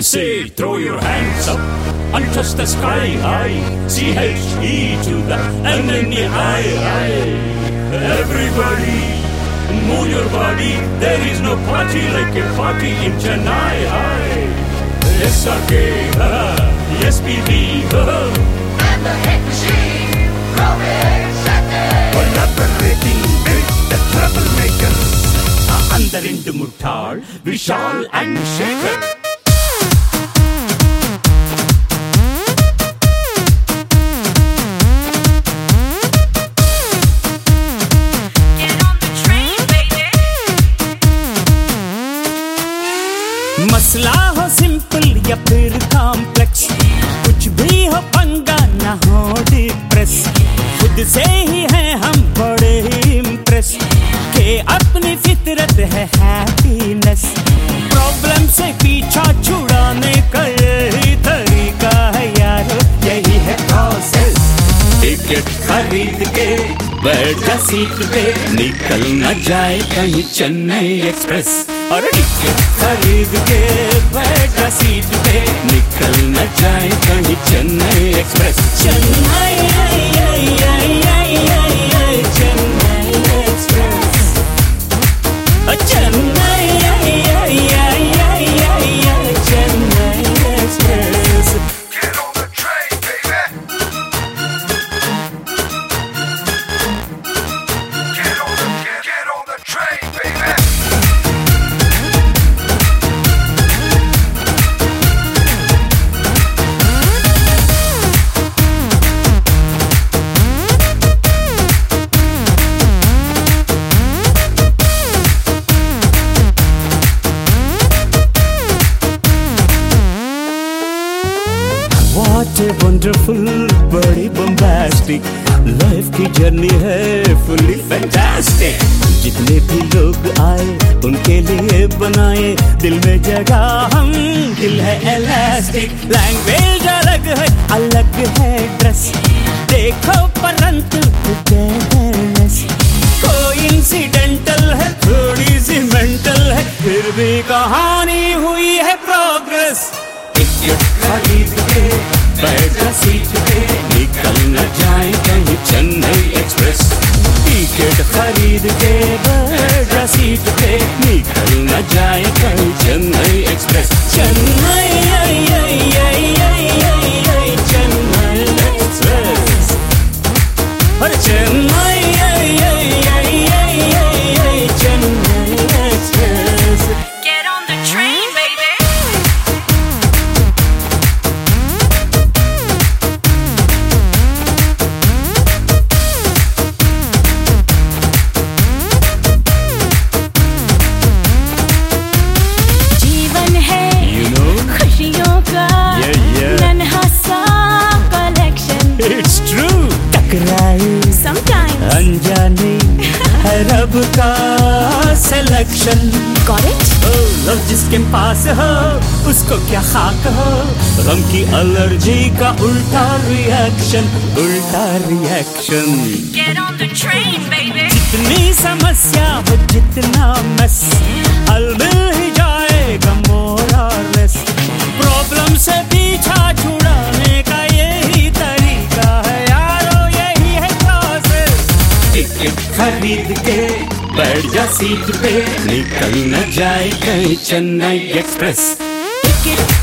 I say throw your hands up and touch the sky high. C-H-E to the N-N-E-I. Everybody, move your body. There is no party like a party in Chennai. SRK, uh, SPB, and the hit machine, growing second. We're not breaking, it's the troublemakers. Under in the mutar, Vishal and Shaker. हो simple या फिर complex. कुछ भी हो पंगा ना हो depress खुद से ही है हम बड़े इम्प्रेस के अपनी फितरत है हैप्पीनेस प्रॉब्लम से पीछा छुड़ाने का टिकट खरीद के बैठ सीट पे। निकल न जाए कहीं चेन्नई एक्सप्रेस। और टिकट खरीद के बैठा सीट पे। निकल न जाए कहीं चेन्नई एक्सप्रेस। चेन्नई। Wonderful, बड़ी bombastic. लाइफ की जर्नी है फुली फैंटास्टिक जितने भी लोग आए उनके लिए बनाए दिल में जगह हम. दिल है एलास्टिक लैंग्वेज अलग है अलग है ड्रेस देखो परंतु कोई इंसिडेंटल है थोड़ी सी मेंटल है फिर भी कहानी हुई है प्रोग्रेस खरीद के, बैठ सीट पे, निकल न जाए चेन्नई एक्सप्रेस। टिकट खरीद के, बैठ सीट पे, निकल न जाए सिलेक्शन it? लव जिसके पास हो उसको क्या खाक हो? गम की एलर्जी का उल्टा रिएक्शन उल्टा रिएक्शन जितनी समस्या हो जितना मस हल मिल ही जाएगा मोर और लेस प्रॉब्लम से पीछा छुड़ाने का यही तरीका है। यारो यही है खरीद के जा सीट पे निकल न जाए कहीं चेन्नई एक्सप्रेस। टिकट